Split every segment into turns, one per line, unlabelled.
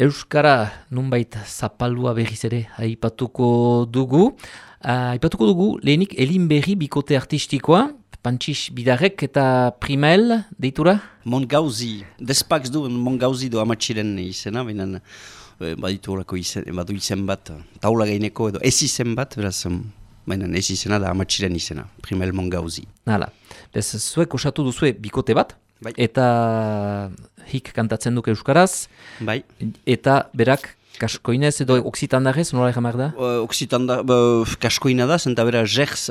Euskara nunbait zapaldua berriz ere aipatuko dugu. Uh, aipatuko dugu lehenik elin berri bikote artistikoa, Pantxix Bidarrek eta Primel, deitura?
Mongauzi, despaks du Mongauzi du amatxiren izena, baina e, baditu horako izen, badu izen bat, taula gaineko edo ez izen bat, beraz, baina ez izena da amatxiren izena, Primel Mongauzi.
Hala, bez, zuek osatu duzue bikote bat,
Bai.
eta hik kantatzen duk euskaraz,
Bai,
eta berak kaskoinez edo oksitandarez, nola egamar da?
uh, oksitan da, ba, kaskoina da, zenta bera jerz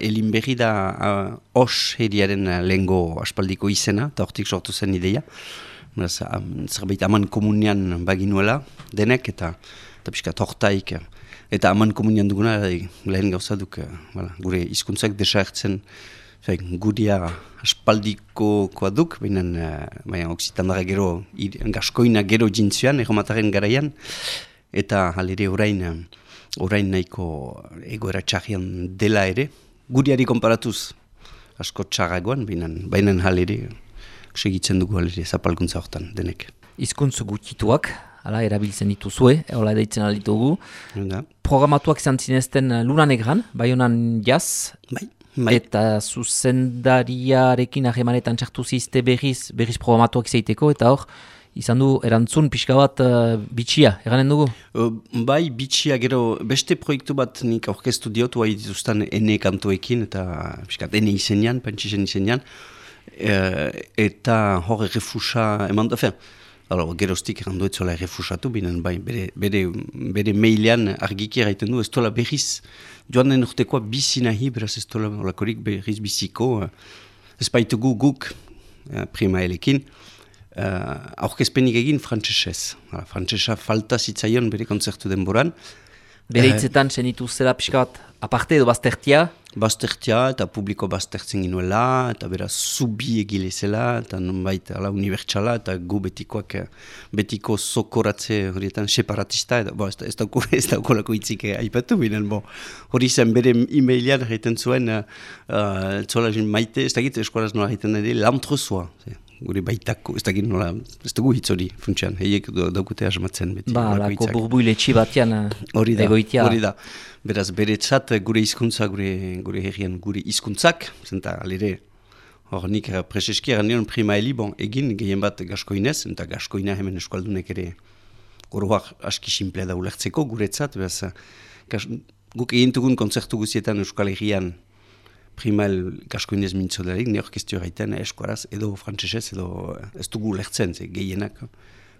elin berri da a, os heriaren lehengo aspaldiko izena, eta hortik sortu zen ideia. Beraz, am, zerbait aman komunian baginuela, denek, eta eta pixka tortaik, eta aman komunian duguna, eh, lehen gauza duk, voilà, gure hizkuntzak desagertzen, Fek, guria aspaldiko koa duk, baina uh, oksitandara gero, ir, gaskoina gero jintzuan, egomataren garaian, eta halere orain, eh, orain nahiko egoera txarrian dela ere, guriari konparatuz asko txarragoan, baina, baina halere segitzen dugu halere zapalkuntza hortan denek.
Hizkuntz gutituak, hala erabiltzen dituzue, hola deitzen alditugu.
Da?
Programatuak izan zinezten Luna Negran, bai honan jaz,
Bai, bai.
eta zuzendariarekin ahemanetan txartu zizte berriz, berriz programatuak izaiteko, eta hor, izan du erantzun pixka bat uh, bitxia, eranen dugu?
Uh, bai, bitxia gero, beste proiektu bat nik aurkeztu diotu bai dituzten ene kantoekin, eta piskat, ene izenean, pentsisen izenean, uh, eta hor errefusa eman da, Alors, geroztik errandu ez zola errefusatu, binen bai, bere, bere, bere mailean argiki erraiten du, ez tola berriz, joan den urtekoa bizi nahi, beraz ez tola olakorik berriz biziko, uh, ez baitugu guk, uh, prima elekin, uh, aurkezpenik egin frantsesez. Frantsesa falta zitzaion bere kontzertu denboran.
Bere hitzetan zenitu zela pixka bat aparte edo baztertia,
Baztertia eta publiko baztertzen ginuela, eta beraz zubi egile zela, eta nonbait ala unibertsala, eta gu betikoak, eh, betiko sokoratze horietan separatista, eta bo, ez, da- ez dauko ez daukolako hitzik eh, aipatu binen, bo, hori zen bere e-mailean egiten zuen, uh, maite, ez dakit eskolaz nola egiten lamtrozua, ze, gure baitako, ez dakit nola, ez dugu hitz hori funtsian, heiek daukute asmatzen beti.
ba, lako burbuile txibatian
Hori da,
egoitia.
hori da. Beraz, beretzat gure hizkuntza, gure, gure herrian gure hizkuntzak, zenta alere, hor nik eh, preseski nion prima heli, bon, egin gehien bat gaskoinez, eta gaskoina hemen eskualdunek ere goroak aski simplea da ulertzeko guretzat, beraz, eh, guk egin dugun kontzertu guzietan Euskal Herrian primal gaskoinez mintzo darik, ne orkestio gaiten eskuaraz, edo frantsesez edo eh, ez dugu ulertzen, ze gehienak,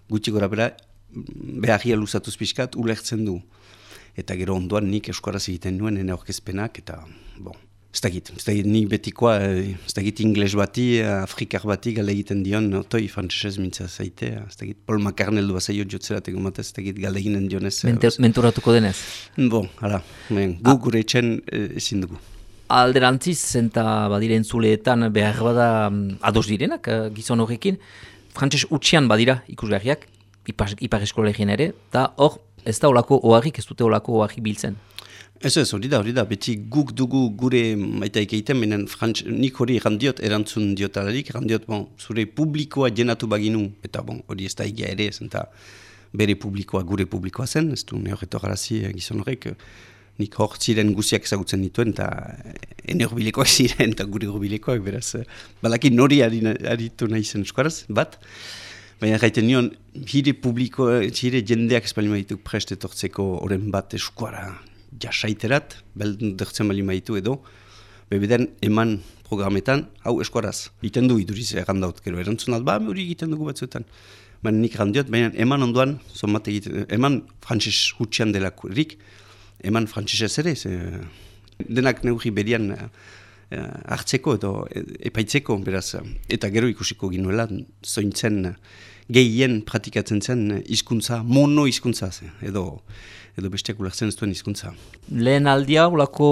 gutxi gora bera, beharria luzatuz pixkat, ulertzen du eta gero ondoan nik euskaraz egiten nuen ene aurkezpenak eta bon, ez dakit, ez dakit nik betikoa, eh, ez dakit ingles bati, eh, afrikar bati gale egiten dion, otoi frantzesez mintza zaite, ez dakit Paul McCartney du bazaio jotzera tegu matez, ez dakit gale eginen dionez. eh,
Mente, mentoratuko denez.
Bon, hala, ben, gu gure etxen eh, ezin dugu.
Alderantziz, zenta badiren zuleetan behar bada mm, ados direnak eh, gizon horrekin, frantses utxian badira ikusgarriak, ipar, eskolegien ere, eta hor ez da olako oharrik, ez dute olako oharrik biltzen.
Ez ez, hori da, hori da, beti guk dugu gure maitaik egiten, menen frantz, nik hori errandiot, erantzun diotalarik, errandiot, bon, zure publikoa jenatu baginu, eta bon, hori ez da egia ere, zenta bere publikoa gure publikoa zen, ez du ne horreto garazi eh, gizon horrek, nik hor ziren guziak ezagutzen dituen, eta ene horbilekoak ziren, eta gure horbilekoak, beraz, eh, balakin nori ari, aritu nahi zen euskaraz, bat, Baina gaiten nion, hire publiko, hire jendeak espalima dituk prest etortzeko oren bat eskuara jasaiterat, beldurtzen bali maitu edo, bebeden eman programetan, hau eskuaraz, egiten du iduriz errandaut, gero erantzun alba, hori egiten dugu batzuetan. Baina nik randiot, baina eman ondoan, zonbat egiten, eman frantses hutsian delakurik, eman frantsesez ere, ze, denak neurri berian eh, eh, hartzeko edo eh, epaitzeko, beraz, eta gero ikusiko ginuela, zointzen eh, gehien pratikatzen zen hizkuntza mono hizkuntza ze, edo, edo besteak ulertzen ez duen hizkuntza.
Lehen aldia, olako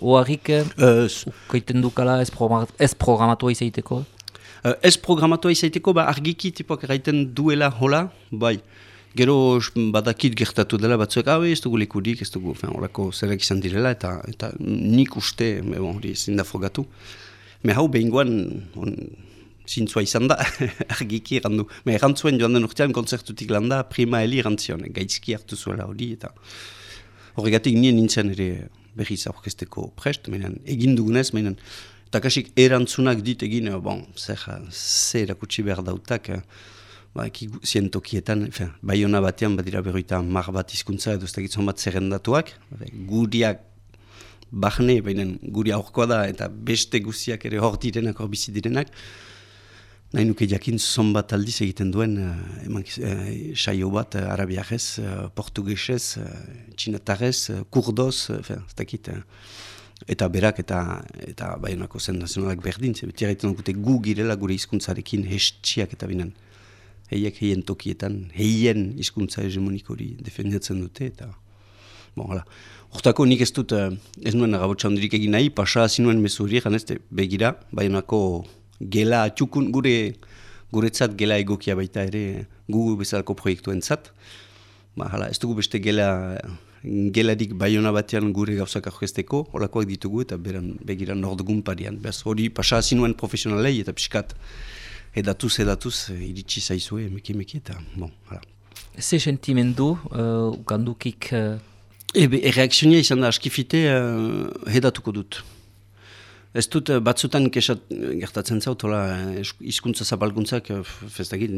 oharrik eh,
Ez,
ukaiten dukala ez, programa, ez programatua izaiteko.
Ez programatua izaiteko, ba, argiki tipoak erraiten duela hola, bai. Gero s- badakit gertatu dela batzuek, hau ez dugu lekurik, ez dugu, horako zerrak izan direla, eta, eta nik uste, bon, hori ezin da frogatu. Me hau behingoan, on, zintzua izan da, argiki errandu. Me errantzuen joan den urtean konzertutik landa, prima heli errantzion, gaizki hartu zuela hori, eta horregatik nien nintzen ere berriz aurkesteko prest, menan, egin dugunez, menan, eta kasik erantzunak dit egin, bon, zer, zer erakutsi behar dautak, ba, zientokietan, bai hona batean, badira berroita mar bat izkuntza, edo ez bat zerrendatuak, guriak bahne, baina guri aurkoa da, eta beste guziak ere hor direnak, hor bizi direnak, nahi nuke jakin zon bat aldiz egiten duen uh, eman, uh, saio bat uh, arabiarez, uh, portugesez, uh, txinatarez, uh, kurdoz, uh, eta berak eta eta baionako zen nazionalak berdin, ze beti egiten dute gu girela gure hizkuntzarekin hestxiak eta binen heiek heien tokietan, heien hizkuntza hegemonik hori defendatzen dute, eta bon, hala. Hortako nik ez dut, ez nuen agabotxa hondirik egin nahi, pasa zinuen mesu hori, janezte, begira, baionako gela atxukun gure guretzat gela egokia baita ere gu bezalako proiektuen zat. Ba, hala, ez dugu beste gela gelarik baiona batean gure gauzak ahogesteko, holakoak ditugu eta beran begira nordugun parian. Beaz hori pasa zinuen profesionalei eta pixkat edatuz edatuz iritsi zaizue meki meki eta bon, hala.
Ze sentimendu, uh, ukandukik... Uh...
Ebe, erreakzionia izan da askifite uh, hedatuko dut. Ez dut eh, batzutan kesat gertatzen zaut, hola, eh, izkuntza zabalguntzak, eh, festakit,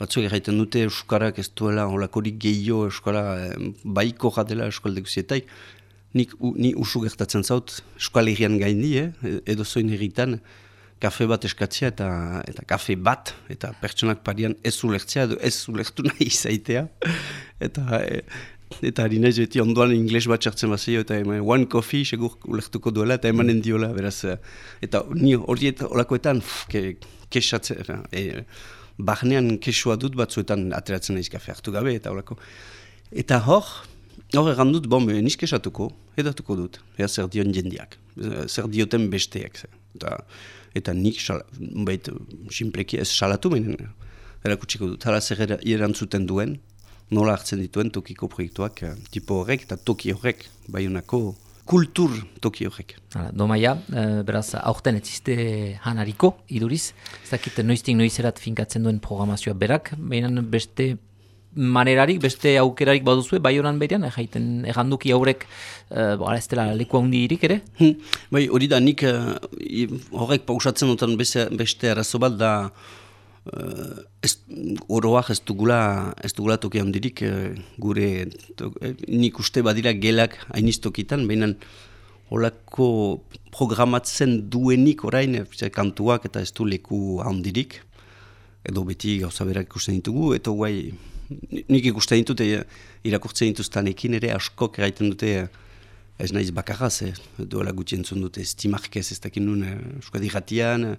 batzuk erraiten dute Euskarak ez duela, holakorik gehiago Euskara baiko jatela Euskaldeko zietaik. Nik, ni usu gertatzen zaut, Euskal Herrian gaindi, eh? edo zoin herritan, kafe bat eskatzea eta, eta kafe bat, eta pertsonak parian ez ulertzea edo ez ulertu nahi izaitea. eta eta ari nahi beti ondoan ingles bat txartzen bat eta eman, one coffee, segur ulektuko duela, eta emanen diola, beraz, eh, eta ni hori eta olakoetan, ke, kesatzen, e, bahnean kesua dut batzuetan ateratzen naiz kafe hartu gabe, eta olako. Eta hor, hor egan dut, bon, niz kesatuko, edatuko dut, ea zer dion jendiak, zer dioten besteak, eta, eta nik, bait, simpleki ez salatu menen, erakutsiko dut, hala zer erantzuten duen, nola hartzen dituen tokiko proiektuak uh, tipo horrek eta toki horrek, baiunako kultur toki horrek.
Domaia, uh, beraz, aurten etziste hanariko, iduriz, ez dakit noiztik noizerat finkatzen duen programazioa berak, behinan beste manerarik, beste aukerarik baduzue, bai horan berean, jaiten eganduki haurek, uh, ez dela leku handi irik ere?
Hmm. Bai, hori da, nik uh, horrek pausatzen duten beste, beste arazo bat da, Uh, oroak ez dugula, ez dugula toki handirik uh, gure to, uh, nik uste badira gelak hainiztokitan, behinan holako programatzen duenik orain, kantuak eta ez du leku handirik, edo beti gauza berak ikusten ditugu, eta guai nik ikusten ditut e, irakurtzen dituztanekin ere askok eraiten dute ez naiz bakarraz, eh, duela gutien dute estimarkez ez dakin nuen euskadi jatian,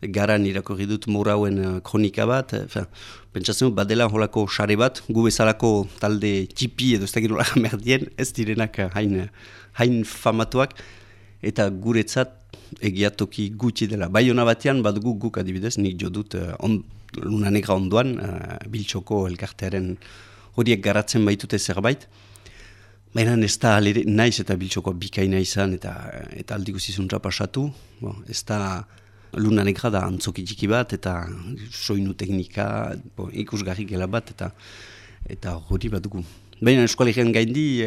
garan irakorri dut morauen kronika bat, uh, pentsatzen dut, badela holako sare bat, gu bezalako talde txipi edo ez da gero merdien, ez direnak hain, hain famatuak, eta guretzat egiatoki gutxi dela. Bai hona batean, bat gu guk adibidez, nik jo dut uh, on, luna negra onduan, uh, biltxoko elkartearen horiek garatzen baitute zerbait, Baina ez da naiz eta biltxoko bikaina izan eta, eta aldiko zizuntza pasatu. Bon, ez da luna negra da antzoki txiki bat, eta soinu teknika, bo, ikusgarri gela bat, eta eta hori bat dugu. Baina eskualegian gaindi,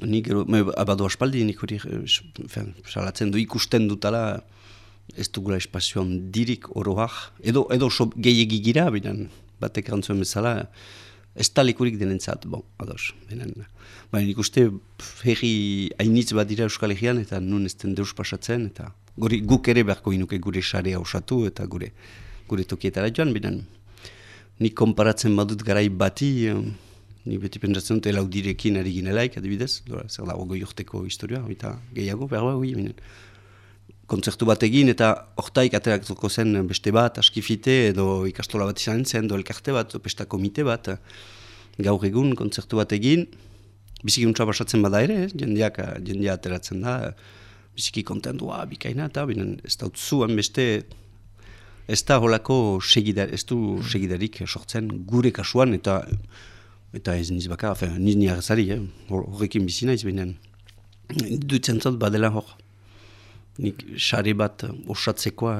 eh, nik abadu aspaldi, nik hori eh, salatzen du ikusten dutala, ez dugula espazioan dirik oroak, edo, edo so gehiagi gira, baina batek rantzuen bezala, ez talekurik denentzat, bon, ados. Baina, baina nik uste herri hainitz bat dira Euskal Herrian, eta nun ez den deus pasatzen, eta guri, guk ere beharko inuke gure sarea osatu eta gure gure tokietara joan, binan nik konparatzen badut garai bati, um, nik beti pentsatzen dut elaudirekin ari ginelaik, adibidez, dora, zer da, ogoi urteko historia, eta gehiago, behar behar, hui, kontzertu bat egin, eta ortaik aterak zen beste bat, askifite, edo ikastola bat izan zen, edo elkarte bat, edo pesta komite bat, gaur egun, kontzertu bat egin, biziki untsa basatzen bada ere, eh? jendeak, jendea ateratzen da, biziki kontentua, bikaina, eta binen, ez da zuen beste, ez da holako segidar, ez du segidarik sortzen gure kasuan, eta eta ez niz baka, fe, niz ni arzari, eh? horrekin bizi naiz, binen, dutzen zot badela hor, nik sare bat osatzekoa,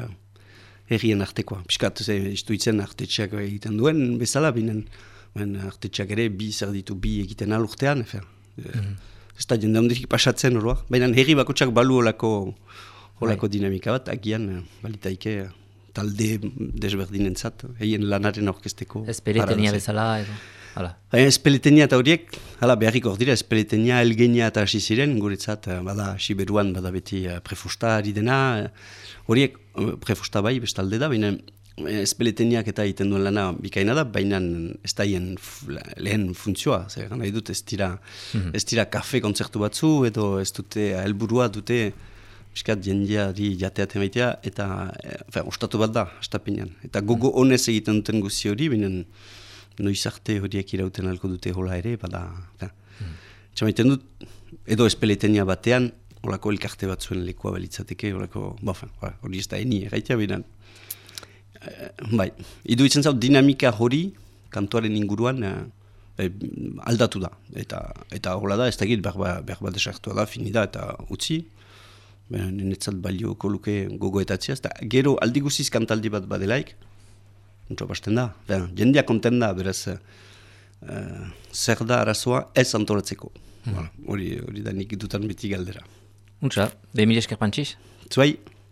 herrien artekoa. Piskat, ze, istuitzen artetxeak egiten duen, bezala, binen, ben, artetxeak ere bi zer ditu bi egiten alurtean, efe. Mm Ez da jende hondik pasatzen horroa. Baina herri bakotsak balu olako, olako bai. dinamika bat, agian eh, balitaike eh, talde desberdinen zat, heien lanaren orkesteko.
Ez peretenia bezala edo.
Hala. Ez peletenia eta horiek, hala beharrik hor dira, ez peletenia elgenia eta hasi ziren, guretzat, eh, bada, siberuan, bada beti prefusta ari dena, horiek prefusta bai, bestalde da, baina espeleteniak eta egiten duen lana bikaina da, baina ez da lehen funtzioa, zer nahi dut ez dira, mm ez dira kafe kontzertu batzu, edo ez dute helburua dute Piskat jendeari jateat emaitea, eta e, ostatu bat da, estapenean. Eta gogo mhm. honez egiten duten guzi hori, binen noiz arte horiek irauten alko dute hola ere, bada. Mm. Txamaiten dut, edo espeletenia batean, holako elkarte bat zuen lekoa balitzateke, holako, hori ez da eni, gaitea binen. Eh, bai, idu itzen zau dinamika hori, kantuaren inguruan, e, aldatu da. Eta eta hola da, ez da git, behar bat esartua da, finida eta utzi. Nenetzat balio koluke gogoetatzea, eta gero aldi guziz kantaldi bat badelaik, Entro basten da, ben, jendia konten da, beraz, e, zer da arazoa ez antoratzeko. Hmm. Hori, hori da nik dutan beti galdera.
Untsa, de mire esker pantxiz?
Zuai.